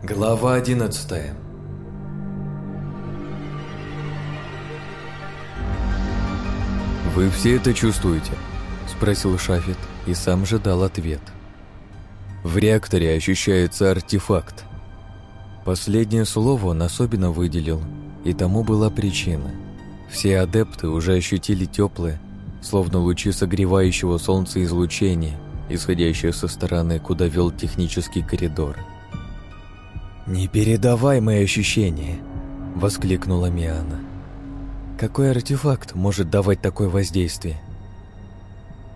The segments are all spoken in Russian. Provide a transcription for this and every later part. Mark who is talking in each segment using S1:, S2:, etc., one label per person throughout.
S1: Глава одиннадцатая
S2: «Вы все это чувствуете?» – спросил Шафет и сам же дал ответ. В реакторе ощущается артефакт. Последнее слово он особенно выделил, и тому была причина. Все адепты уже ощутили теплое, словно лучи согревающего солнца излучения, исходящее со стороны, куда вел технический коридор. «Непередаваемые ощущения!» – воскликнула Миана. «Какой артефакт может давать такое воздействие?»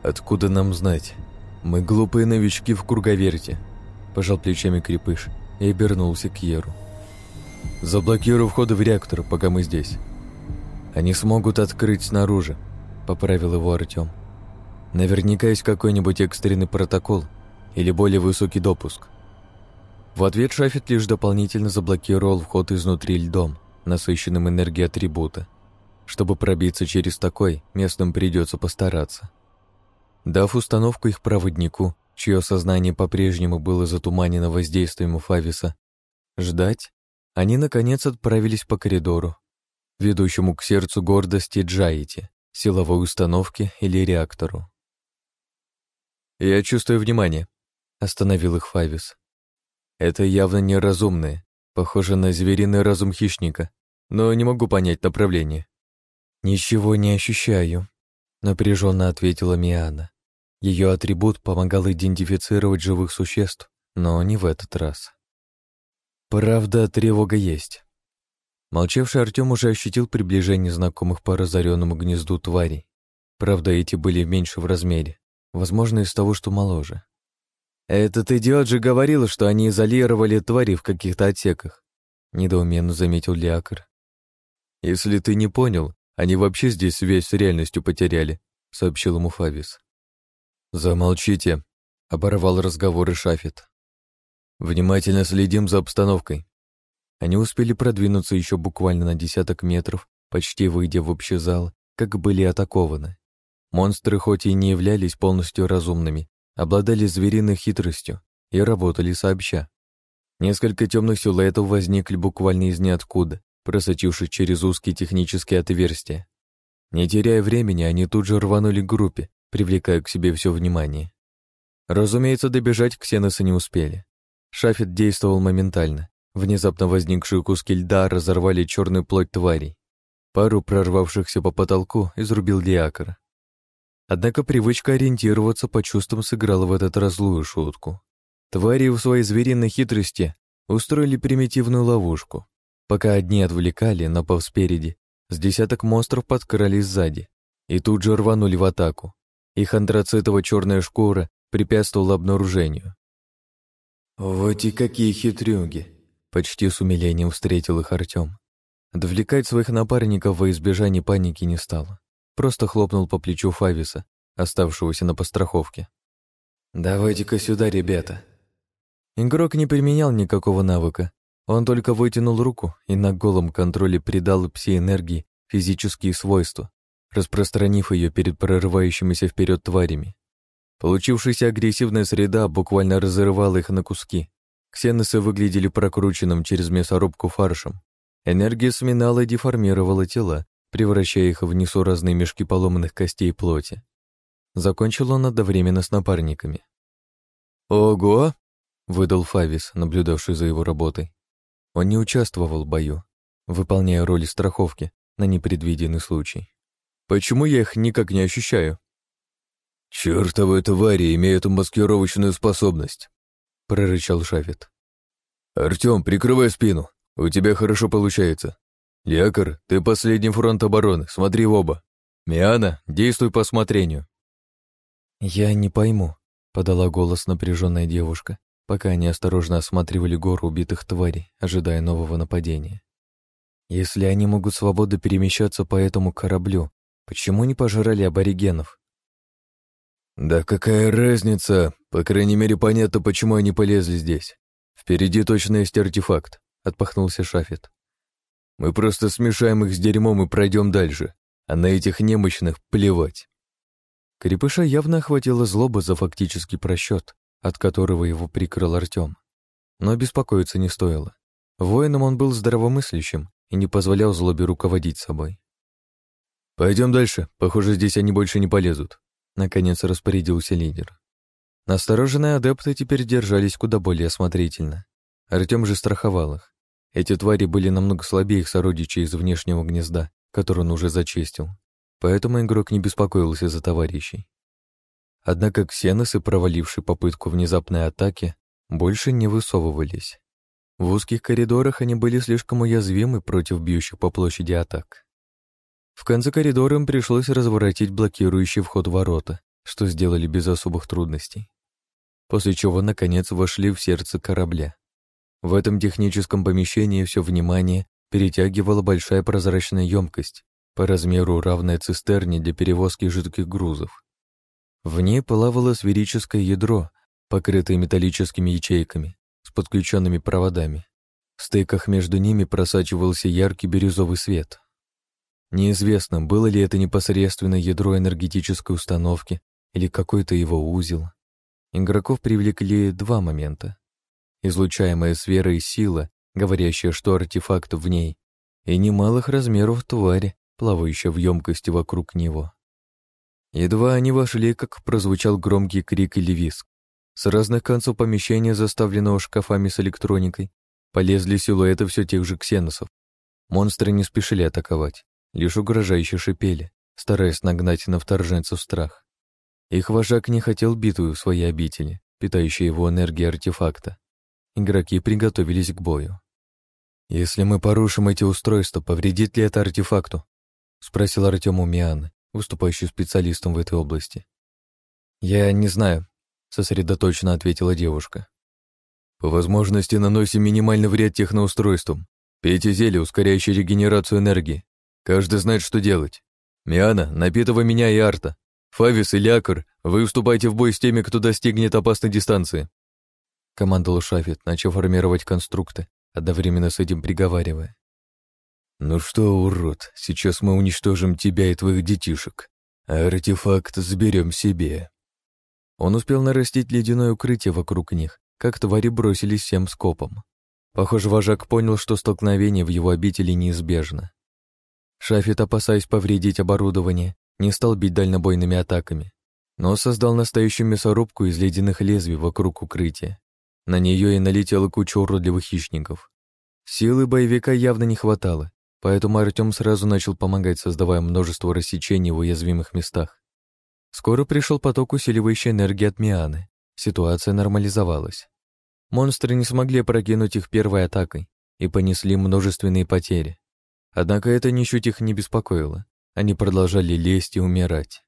S2: «Откуда нам знать? Мы глупые новички в круговерте», – пожал плечами Крепыш и обернулся к Еру. «Заблокирую входы в реактор, пока мы здесь. Они смогут открыть снаружи», – поправил его Артем. «Наверняка есть какой-нибудь экстренный протокол или более высокий допуск». В ответ Шафет лишь дополнительно заблокировал вход изнутри льдом, насыщенным энергией атрибута. Чтобы пробиться через такой, местным придется постараться. Дав установку их проводнику, чье сознание по-прежнему было затуманено воздействием Фависа, ждать, они, наконец, отправились по коридору, ведущему к сердцу гордости Джаити, силовой установке или реактору. «Я чувствую внимание», — остановил их Фавис. «Это явно неразумные, похоже на звериный разум хищника, но не могу понять направление». «Ничего не ощущаю», — напряженно ответила Миана. Ее атрибут помогал идентифицировать живых существ, но не в этот раз. Правда, тревога есть. Молчавший Артем уже ощутил приближение знакомых по разоренному гнезду тварей. Правда, эти были меньше в размере, возможно, из того, что моложе. «Этот идиот же говорил, что они изолировали твари в каких-то отсеках», — недоуменно заметил Лиакр. «Если ты не понял, они вообще здесь связь с реальностью потеряли», — сообщил ему Фавис. «Замолчите», — оборвал разговоры Шафет. «Внимательно следим за обстановкой». Они успели продвинуться еще буквально на десяток метров, почти выйдя в общий зал, как были атакованы. Монстры хоть и не являлись полностью разумными, обладали звериной хитростью и работали сообща. Несколько темных силуэтов возникли буквально из ниоткуда, просочившись через узкие технические отверстия. Не теряя времени, они тут же рванули к группе, привлекая к себе все внимание. Разумеется, добежать к Сеноса не успели. Шафет действовал моментально. Внезапно возникшие куски льда разорвали черную плоть тварей. Пару прорвавшихся по потолку изрубил Диакор. Однако привычка ориентироваться по чувствам сыграла в этот раз злую шутку. Твари в своей звериной хитрости устроили примитивную ловушку. Пока одни отвлекали, напав спереди, с десяток монстров подкрались сзади и тут же рванули в атаку. Их антрацитово-черная шкура препятствовала обнаружению. «Вот и какие хитрюги!» — почти с умилением встретил их Артем. Отвлекать своих напарников во избежание паники не стал. Просто хлопнул по плечу Фависа, оставшегося на постраховке. «Давайте-ка сюда, ребята!» Игрок не применял никакого навыка, он только вытянул руку и на голом контроле придал пси-энергии физические свойства, распространив ее перед прорывающимися вперед тварями. Получившаяся агрессивная среда буквально разрывала их на куски. Ксеносы выглядели прокрученным через мясорубку фаршем. Энергия сминала и деформировала тела, превращая их в несуразные мешки поломанных костей и плоти. Закончил он одновременно с напарниками. «Ого!» — выдал Фавис, наблюдавший за его работой. Он не участвовал в бою, выполняя роль страховки на непредвиденный случай. «Почему я их никак не ощущаю?» «Чёртовы твари имеют маскировочную способность», — прорычал Шафет. «Артём, прикрывай спину, у тебя хорошо получается. Якор, ты последний фронт обороны, смотри в оба. Миана, действуй по осмотрению». «Я не пойму», — подала голос напряженная девушка, пока они осторожно осматривали гору убитых тварей, ожидая нового нападения. Если они могут свободно перемещаться по этому кораблю, почему не пожрали аборигенов? Да какая разница? По крайней мере, понятно, почему они полезли здесь. Впереди точно есть артефакт, отпахнулся Шафет. Мы просто смешаем их с дерьмом и пройдем дальше, а на этих немощных плевать. Крепыша явно охватила злоба за фактический просчет, от которого его прикрыл Артем. Но беспокоиться не стоило. Воином он был здравомыслящим и не позволял злобе руководить собой. Пойдем дальше. Похоже, здесь они больше не полезут», — наконец распорядился лидер. Настороженные адепты теперь держались куда более осмотрительно. Артем же страховал их. Эти твари были намного слабее их сородичей из внешнего гнезда, который он уже зачистил. Поэтому игрок не беспокоился за товарищей. Однако ксеносы, провалившие попытку внезапной атаки, больше не высовывались. В узких коридорах они были слишком уязвимы против бьющих по площади атак. В конце коридора им пришлось разворотить блокирующий вход ворота, что сделали без особых трудностей. После чего, наконец, вошли в сердце корабля. В этом техническом помещении все внимание перетягивала большая прозрачная емкость, по размеру равная цистерне для перевозки жидких грузов. В ней плавало сферическое ядро, покрытое металлическими ячейками, с подключенными проводами. В стыках между ними просачивался яркий бирюзовый свет. Неизвестно, было ли это непосредственно ядро энергетической установки или какой-то его узел. Игроков привлекли два момента. Излучаемая и сила, говорящая, что артефакт в ней, и немалых размеров твари, плавающая в емкости вокруг него. Едва они вошли, как прозвучал громкий крик или виск. С разных концов помещения, заставленного шкафами с электроникой, полезли силуэты все тех же ксеносов. Монстры не спешили атаковать, лишь угрожающе шипели, стараясь нагнать на вторженцев страх. Их вожак не хотел битву в своей обители, питающей его энергией артефакта. Игроки приготовились к бою. «Если мы порушим эти устройства, повредит ли это артефакту?» — спросил Артем у Мианы, выступающий специалистом в этой области. «Я не знаю», — сосредоточенно ответила девушка. «По возможности наносим минимальный вред техноустройствам. Пейте зелье, ускоряющее регенерацию энергии. Каждый знает, что делать. Миана, напитывай меня и Арта. Фавис и Лякар, вы уступайте в бой с теми, кто достигнет опасной дистанции». Командовал Шафет, начав формировать конструкты, одновременно с этим приговаривая. «Ну что, урод, сейчас мы уничтожим тебя и твоих детишек, а артефакт заберем себе». Он успел нарастить ледяное укрытие вокруг них, как твари бросились всем скопом. Похоже, вожак понял, что столкновение в его обители неизбежно. Шафет, опасаясь повредить оборудование, не стал бить дальнобойными атаками, но создал настоящую мясорубку из ледяных лезвий вокруг укрытия. На нее и налетела куча уродливых хищников. Силы боевика явно не хватало, Поэтому Артем сразу начал помогать, создавая множество рассечений в уязвимых местах. Скоро пришел поток усиливающей энергии от Мианы. Ситуация нормализовалась. Монстры не смогли прокинуть их первой атакой и понесли множественные потери. Однако это ничуть их не беспокоило. Они продолжали лезть и умирать.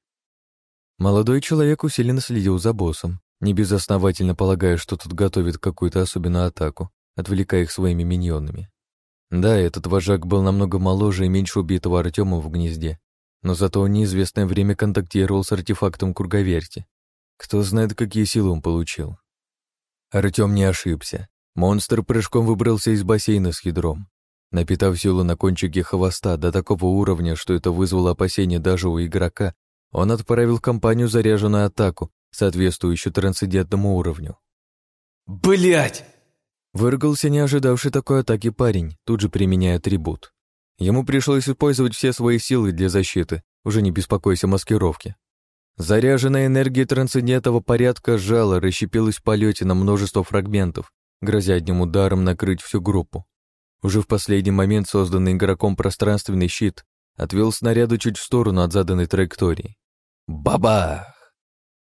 S2: Молодой человек усиленно следил за боссом, не безосновательно полагая, что тут готовит какую-то особенную атаку, отвлекая их своими миньонами. Да, этот вожак был намного моложе и меньше убитого Артема в гнезде, но зато он неизвестное время контактировал с артефактом круговерти. Кто знает, какие силы он получил. Артем не ошибся. Монстр прыжком выбрался из бассейна с ядром. Напитав силу на кончике хвоста до такого уровня, что это вызвало опасения даже у игрока, он отправил компанию заряженную атаку, соответствующую трансцендентному уровню.
S1: Блять!
S2: Выргался не ожидавший такой атаки парень, тут же применяя атрибут. Ему пришлось использовать все свои силы для защиты, уже не беспокойся о маскировке. Заряженная энергия трансцендентного порядка сжала, расщепилась в полете на множество фрагментов, грозя одним ударом накрыть всю группу. Уже в последний момент созданный игроком пространственный щит отвел снаряды чуть в сторону от заданной траектории. Бабах!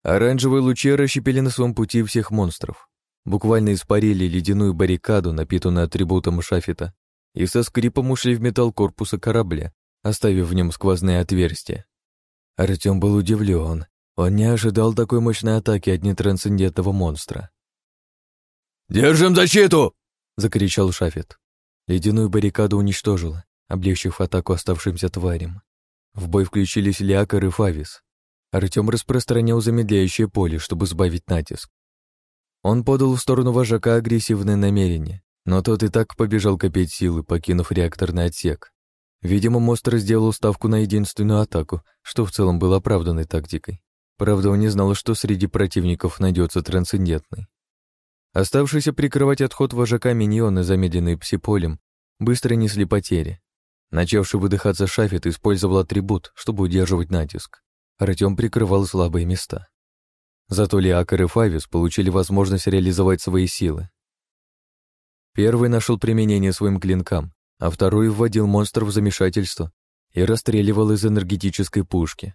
S2: Оранжевые лучи расщепили на своем пути всех монстров буквально испарили ледяную баррикаду, напитанную атрибутом шафета, и со скрипом ушли в металл корпуса корабля, оставив в нем сквозные отверстия. Артем был удивлен. Он не ожидал такой мощной атаки от нетрансцендентного монстра.
S1: «Держим защиту!»
S2: — закричал Шафет. Ледяную баррикаду уничтожила, облегчив атаку оставшимся тварям. В бой включились Лиакар и Фавис. Артем распространял замедляющее поле, чтобы сбавить натиск. Он подал в сторону вожака агрессивное намерение, но тот и так побежал копить силы, покинув реакторный отсек. Видимо, монстр сделал ставку на единственную атаку, что в целом было оправданной тактикой. Правда, он не знал, что среди противников найдется трансцендентный. Оставшиеся прикрывать отход вожака миньоны, замедленные псиполем, быстро несли потери. Начавший выдыхаться Шафет использовал атрибут, чтобы удерживать натиск. Артем прикрывал слабые места. Зато Лиакар и Фавис получили возможность реализовать свои силы. Первый нашел применение своим клинкам, а второй вводил монстров в замешательство и расстреливал из энергетической пушки.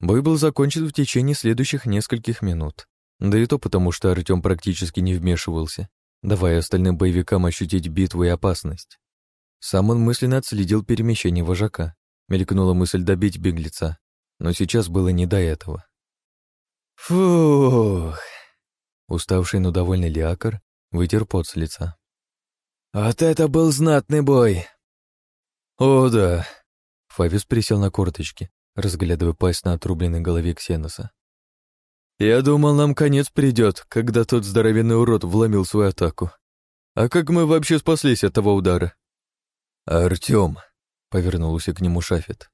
S2: Бой был закончен в течение следующих нескольких минут. Да и то потому, что Артем практически не вмешивался, давая остальным боевикам ощутить битву и опасность. Сам он мысленно отследил перемещение вожака. Мелькнула мысль добить беглеца, но сейчас было не до этого. Фух! Уставший, но довольный Лиакар вытер пот с лица. «Вот это был знатный бой!» «О, да!» Фавис присел на корточки, разглядывая пасть на отрубленной голове Ксеноса. «Я думал, нам конец придет, когда тот здоровенный урод вломил свою атаку. А как мы вообще спаслись от того удара?» «Артём», — повернулся к нему Шафет, —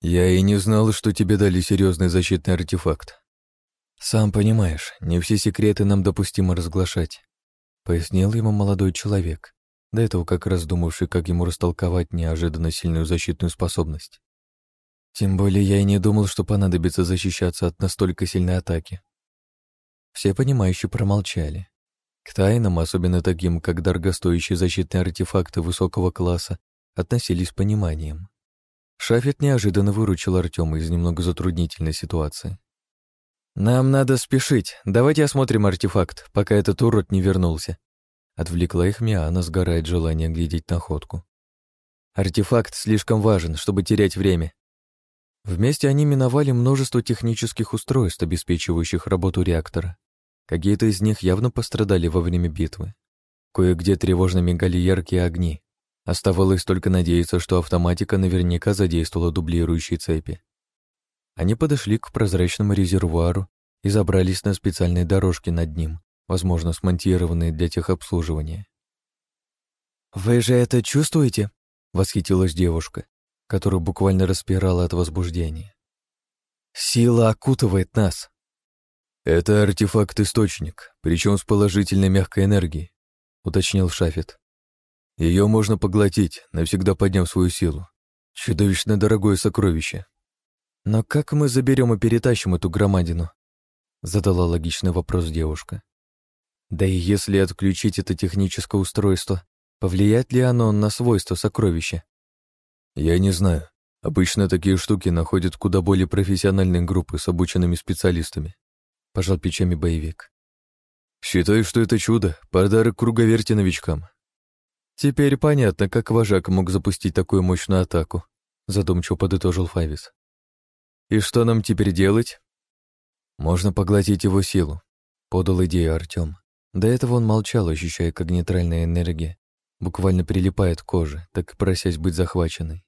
S2: «я и не знал, что тебе дали серьезный защитный артефакт. Сам понимаешь, не все секреты нам допустимо разглашать», — пояснил ему молодой человек, до этого как раз думавший, как ему растолковать неожиданно сильную защитную способность. Тем более я и не думал, что понадобится защищаться от настолько сильной атаки. Все понимающие промолчали. К тайнам, особенно таким, как дорогостоящие защитные артефакты высокого класса, относились с пониманием. Шафет неожиданно выручил Артема из немного затруднительной ситуации. «Нам надо спешить. Давайте осмотрим артефакт, пока этот урод не вернулся». Отвлекла их Миана, сгорает желание глядеть находку. «Артефакт слишком важен, чтобы терять время. Вместе они миновали множество технических устройств, обеспечивающих работу реактора. Какие-то из них явно пострадали во время битвы. Кое-где тревожно мигали яркие огни. Оставалось только надеяться, что автоматика наверняка задействовала дублирующие цепи. Они подошли к прозрачному резервуару и забрались на специальные дорожки над ним, возможно, смонтированные для техобслуживания. «Вы же это чувствуете?» — восхитилась девушка которую буквально распирала от возбуждения. «Сила окутывает нас!» «Это артефакт-источник, причем с положительной мягкой энергией», — уточнил Шафет. «Ее можно поглотить, навсегда подняв свою силу. Чудовищно дорогое сокровище». «Но как мы заберем и перетащим эту громадину?» — задала логичный вопрос девушка. «Да и если отключить это техническое устройство, повлияет ли оно на свойства сокровища?» Я не знаю. Обычно такие штуки находят куда более профессиональные группы с обученными специалистами. Пожал плечами боевик. Считаю, что это чудо, подарок круговерти новичкам. Теперь понятно, как вожак мог запустить такую мощную атаку, задумчиво подытожил Фавис. И что нам теперь делать? Можно поглотить его силу, подал идею Артем. До этого он молчал, ощущая, как нейтральная энергия буквально прилипает к коже, так и просясь быть захваченной.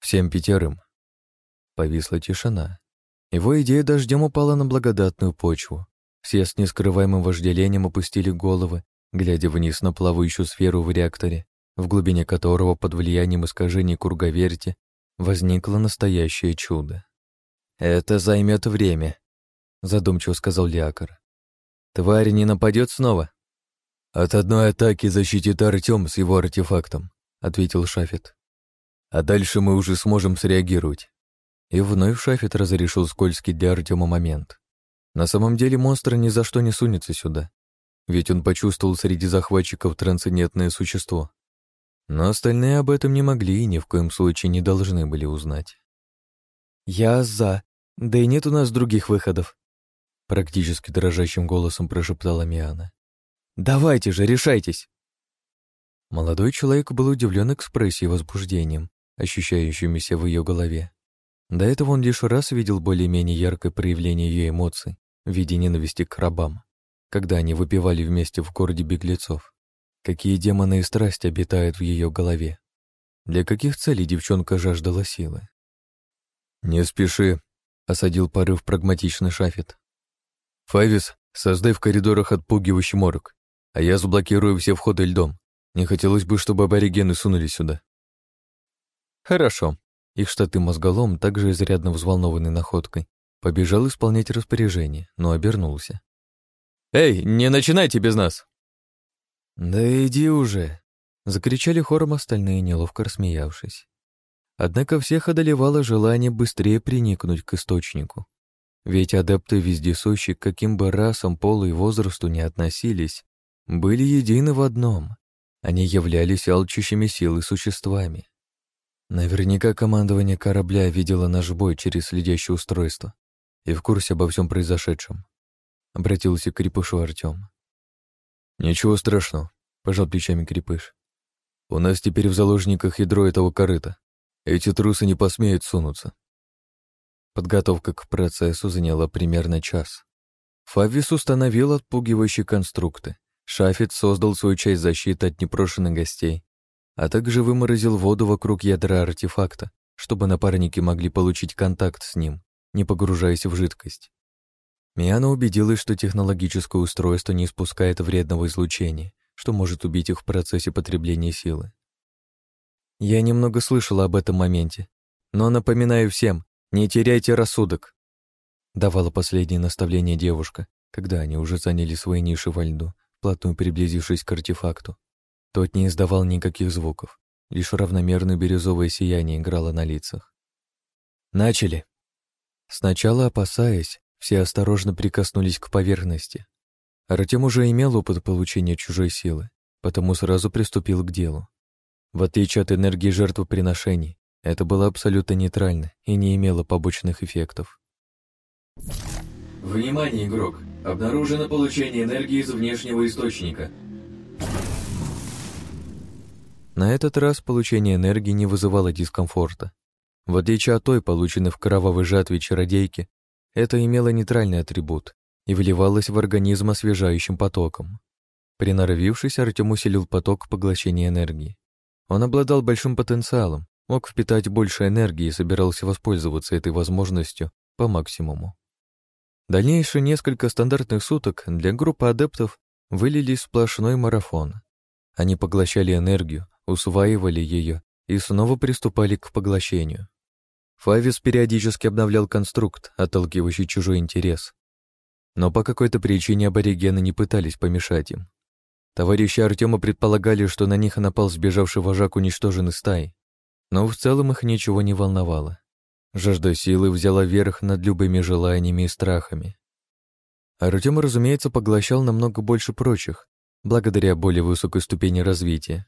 S2: Всем пятерым. Повисла тишина. Его идея дождем упала на благодатную почву. Все с нескрываемым вожделением опустили головы, глядя вниз на плавающую сферу в реакторе, в глубине которого под влиянием искажений круговерти возникло настоящее чудо. «Это займет время», — задумчиво сказал Лиакар. «Тварь не нападет снова?» «От одной атаки защитит Артем с его артефактом», — ответил Шафет. А дальше мы уже сможем среагировать. И вновь Шафет разрешил скользкий для Артема момент. На самом деле монстр ни за что не сунется сюда, ведь он почувствовал среди захватчиков трансцендентное существо. Но остальные об этом не могли и ни в коем случае не должны были узнать. «Я за. Да и нет у нас других выходов», — практически дрожащим голосом прошептала Миана. «Давайте же, решайтесь!» Молодой человек был удивлен экспрессией и возбуждением, ощущающимися в ее голове. До этого он лишь раз видел более-менее яркое проявление ее эмоций в виде ненависти к рабам, когда они выпивали вместе в городе беглецов. Какие демоны и страсти обитают в ее голове. Для каких целей девчонка жаждала силы? «Не спеши», — осадил порыв прагматичный Шафет. «Файвис, создай в коридорах отпугивающий морок, а я заблокирую все входы льдом. Не хотелось бы, чтобы аборигены сунули сюда». Хорошо. Их штаты мозголом, также изрядно взволнованный находкой, побежал исполнять распоряжение, но обернулся.
S1: Эй, не начинайте без нас!»
S2: «Да иди уже!» — закричали хором остальные, неловко рассмеявшись. Однако всех одолевало желание быстрее приникнуть к источнику. Ведь адепты вездесущие, к каким бы расам, полу и возрасту не относились, были едины в одном. Они являлись алчущими силы существами. Наверняка командование корабля видело наш бой через следящее устройство и в курсе обо всем произошедшем. Обратился к Крепышу Артем. «Ничего страшного», — пожал плечами Крепыш. «У нас теперь в заложниках ядро этого корыта. Эти трусы не посмеют сунуться. Подготовка к процессу заняла примерно час. Фавис установил отпугивающие конструкты. Шафет создал свою часть защиты от непрошенных гостей, а также выморозил воду вокруг ядра артефакта, чтобы напарники могли получить контакт с ним, не погружаясь в жидкость. Миана убедилась, что технологическое устройство не испускает вредного излучения, что может убить их в процессе потребления силы. Я немного слышала об этом моменте, но напоминаю всем, не теряйте рассудок. Давала последнее наставление девушка, когда они уже заняли свои ниши во льду, плотно приблизившись к артефакту. Тот не издавал никаких звуков, лишь равномерное бирюзовое сияние играло на лицах. Начали. Сначала опасаясь, все осторожно прикоснулись к поверхности. Артем уже имел опыт получения чужой силы, потому сразу приступил к делу. В отличие от энергии жертвоприношений, это было абсолютно нейтрально и не имело побочных эффектов.
S1: Внимание, игрок! Обнаружено получение энергии из внешнего источника.
S2: На этот раз получение энергии не вызывало дискомфорта. В отличие от той, полученной в кровавой жатве чародейки, это имело нейтральный атрибут и вливалось в организм освежающим потоком. Приноровившись, Артем усилил поток поглощения энергии. Он обладал большим потенциалом, мог впитать больше энергии и собирался воспользоваться этой возможностью по максимуму. Дальнейшие несколько стандартных суток для группы адептов вылились сплошной марафон. Они поглощали энергию, усваивали ее и снова приступали к поглощению. Фавис периодически обновлял конструкт, отталкивающий чужой интерес. Но по какой-то причине аборигены не пытались помешать им. Товарищи Артема предполагали, что на них напал сбежавший вожак уничтоженный стай, но в целом их ничего не волновало. Жажда силы взяла верх над любыми желаниями и страхами. Артем, разумеется, поглощал намного больше прочих, благодаря более высокой ступени развития.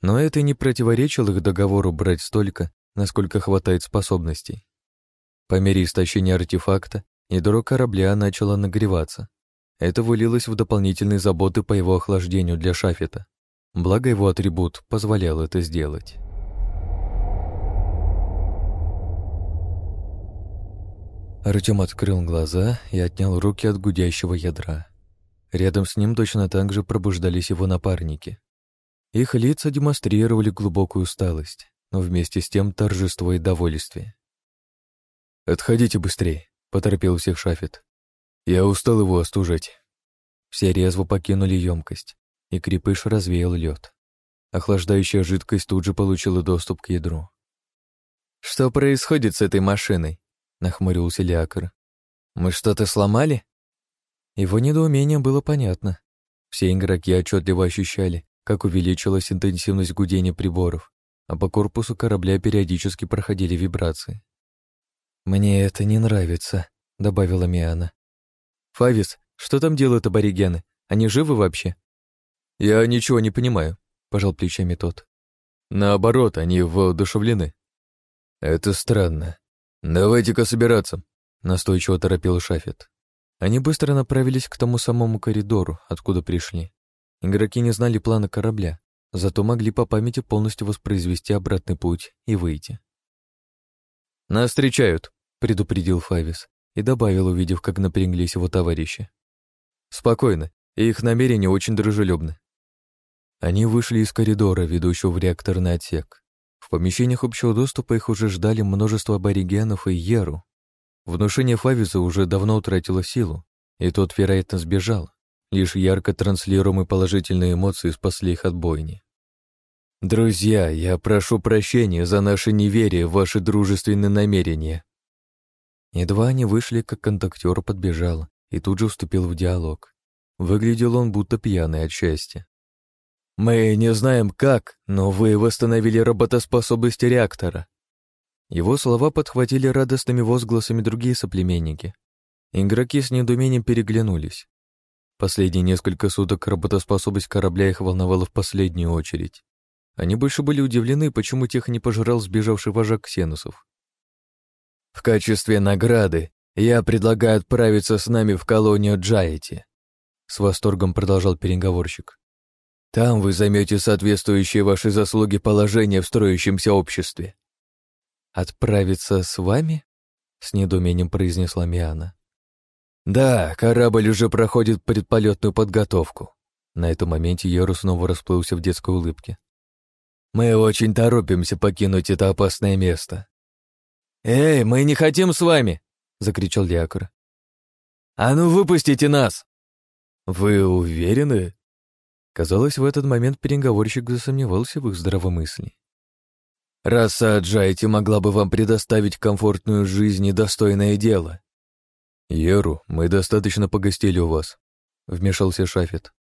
S2: Но это не противоречило их договору брать столько, насколько хватает способностей. По мере истощения артефакта ядро корабля начало нагреваться. Это вылилось в дополнительные заботы по его охлаждению для Шафета. Благо его атрибут позволял это сделать. Артем открыл глаза и отнял руки от гудящего ядра. Рядом с ним точно так же пробуждались его напарники. Их лица демонстрировали глубокую усталость, но вместе с тем торжество и довольствие. «Отходите быстрее», — поторопил всех Шафет. Я устал его остужать. Все резво покинули емкость, и крепыш развеял лед. Охлаждающая жидкость тут же получила доступ к ядру.
S3: «Что происходит с этой машиной?» — нахмурился Лиакар. «Мы что-то сломали?»
S2: Его недоумение было понятно. Все игроки отчетливо ощущали, как увеличилась интенсивность гудения приборов, а по корпусу корабля периодически проходили вибрации. «Мне это не нравится», — добавила Миана.
S3: «Фавис, что там делают аборигены? Они живы вообще?»
S1: «Я ничего не понимаю», — пожал плечами тот. «Наоборот, они воодушевлены». «Это странно. Давайте-ка собираться», — настойчиво торопил Шафет.
S2: Они быстро направились к тому самому коридору, откуда пришли. Игроки не знали плана корабля, зато могли по памяти полностью воспроизвести обратный путь и выйти.
S3: «Нас встречают», — предупредил
S2: Фавис и добавил, увидев, как напряглись его товарищи.
S1: «Спокойно, их намерения очень дружелюбны».
S2: Они вышли из коридора, ведущего в реакторный отсек. В помещениях общего доступа их уже ждали множество аборигенов и Еру. Внушение Фависа уже давно утратило силу, и тот, вероятно, сбежал. Лишь ярко транслируемые положительные эмоции спасли их от бойни.
S1: «Друзья, я прошу прощения за наше неверие в ваши дружественные намерения»,
S2: Едва они вышли, как контактер подбежал и тут же вступил в диалог. Выглядел он будто пьяный от счастья. «Мы не знаем как, но вы восстановили работоспособность реактора». Его слова подхватили радостными возгласами другие соплеменники. Игроки с недоумением переглянулись. Последние несколько суток работоспособность корабля их волновала в последнюю очередь. Они больше были удивлены, почему тех не пожрал сбежавший вожак ксенусов. «В качестве награды я предлагаю отправиться с нами в колонию Джайти», с восторгом продолжал переговорщик. «Там вы займете соответствующие ваши заслуги положение в строящемся обществе». «Отправиться с вами?» — с недоумением произнесла Миана. «Да, корабль уже проходит предполетную подготовку». На этом моменте Еру снова расплылся в детской улыбке. «Мы очень торопимся покинуть это опасное место». «Эй, мы не хотим с вами!» — закричал Лиакр. «А ну выпустите нас!» «Вы уверены?» Казалось, в этот момент переговорщик засомневался в их здравомыслии. «Раса Аджайти могла бы вам предоставить комфортную жизнь и достойное дело. «Еру, мы достаточно погостили у вас», — вмешался Шафет.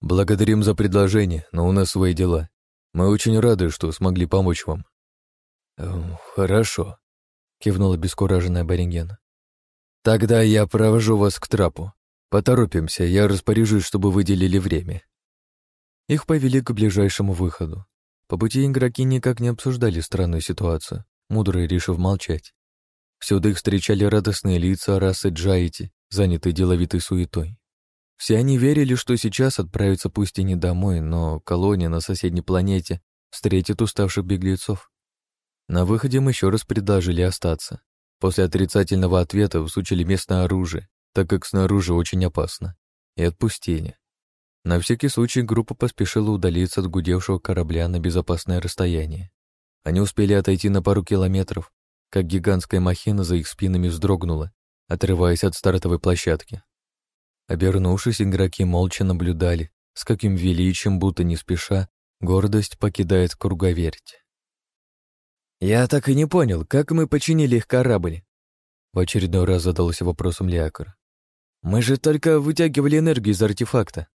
S2: «Благодарим за предложение, но у нас свои дела. Мы очень рады, что смогли помочь вам». «Эм, «Хорошо», — кивнула бескураженная Барингена. «Тогда я провожу вас к трапу. Поторопимся, я распоряжусь, чтобы выделили время». Их повели к ближайшему выходу. По пути игроки никак не обсуждали странную ситуацию, мудрые решив молчать. Всюду их встречали радостные лица расы Джайти, занятые деловитой суетой. Все они верили, что сейчас отправятся пусть и не домой, но колония на соседней планете встретит уставших беглецов. На выходе мы еще раз предложили остаться. После отрицательного ответа всучили местное оружие, так как снаружи очень опасно, и отпустили. На всякий случай группа поспешила удалиться от гудевшего корабля на безопасное расстояние. Они успели отойти на пару километров, как гигантская махина за их спинами вздрогнула, отрываясь от стартовой площадки. Обернувшись, игроки молча наблюдали, с каким величием, будто не спеша, гордость покидает круговерть. «Я так и не понял, как мы починили их корабль?» В очередной раз задался вопросом Лиакар. «Мы же только вытягивали энергию из артефакта».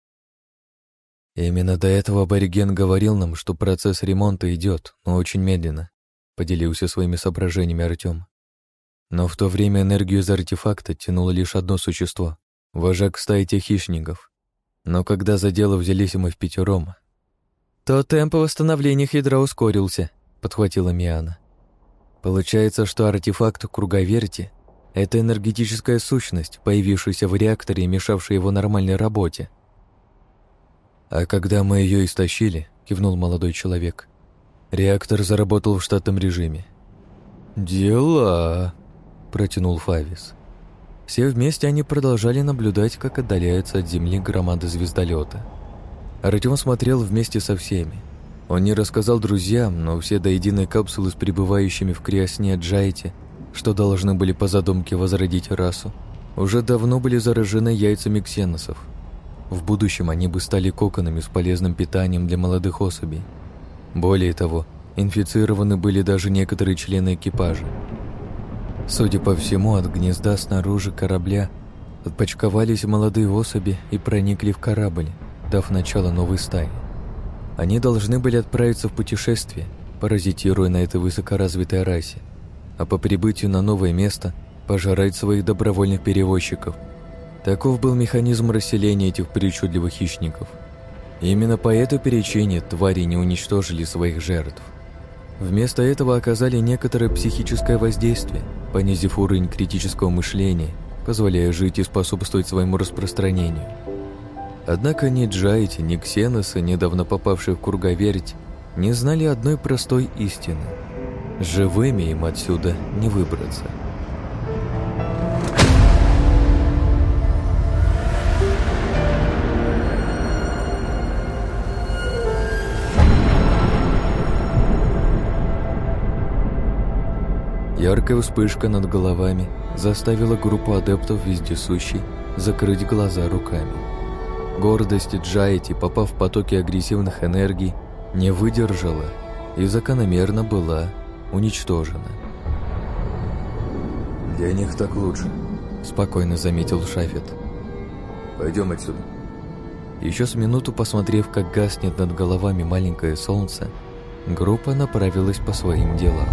S2: Именно до этого абориген говорил нам, что процесс ремонта идет, но очень медленно. — поделился своими соображениями Артем. Но в то время энергию из артефакта тянуло лишь одно существо — вожак стаи тех хищников. Но когда за дело взялись мы в пятером, то темп восстановления ядра ускорился, — подхватила Миана. Получается, что артефакт круговерти — это энергетическая сущность, появившаяся в реакторе и мешавшая его нормальной работе. А когда мы ее истощили, — кивнул молодой человек, Реактор заработал в штатном режиме. «Дела», — протянул Фавис. Все вместе они продолжали наблюдать, как отдаляется от Земли громада звездолета. Артем смотрел вместе со всеми. Он не рассказал друзьям, но все до единой капсулы с пребывающими в криосне Джайте, что должны были по задумке возродить расу, уже давно были заражены яйцами ксеносов. В будущем они бы стали коконами с полезным питанием для молодых особей. Более того, инфицированы были даже некоторые члены экипажа. Судя по всему, от гнезда снаружи корабля отпочковались молодые особи и проникли в корабль, дав начало новой стаи. Они должны были отправиться в путешествие, паразитируя на этой высокоразвитой расе, а по прибытию на новое место пожирать своих добровольных перевозчиков. Таков был механизм расселения этих причудливых хищников – Именно по этой причине твари не уничтожили своих жертв. Вместо этого оказали некоторое психическое воздействие, понизив уровень критического мышления, позволяя жить и способствовать своему распространению. Однако ни Джайти, ни Ксеносы, недавно попавшие в Кургаверить, не знали одной простой истины. Живыми им отсюда не выбраться. Яркая вспышка над головами заставила группу адептов вездесущей закрыть глаза руками. Гордость Джайти, попав в потоки агрессивных энергий, не выдержала и закономерно была уничтожена.
S1: «Для них так лучше», —
S2: спокойно заметил Шафет.
S1: «Пойдем отсюда».
S2: Еще с минуту посмотрев, как гаснет над головами маленькое солнце, группа направилась по своим делам.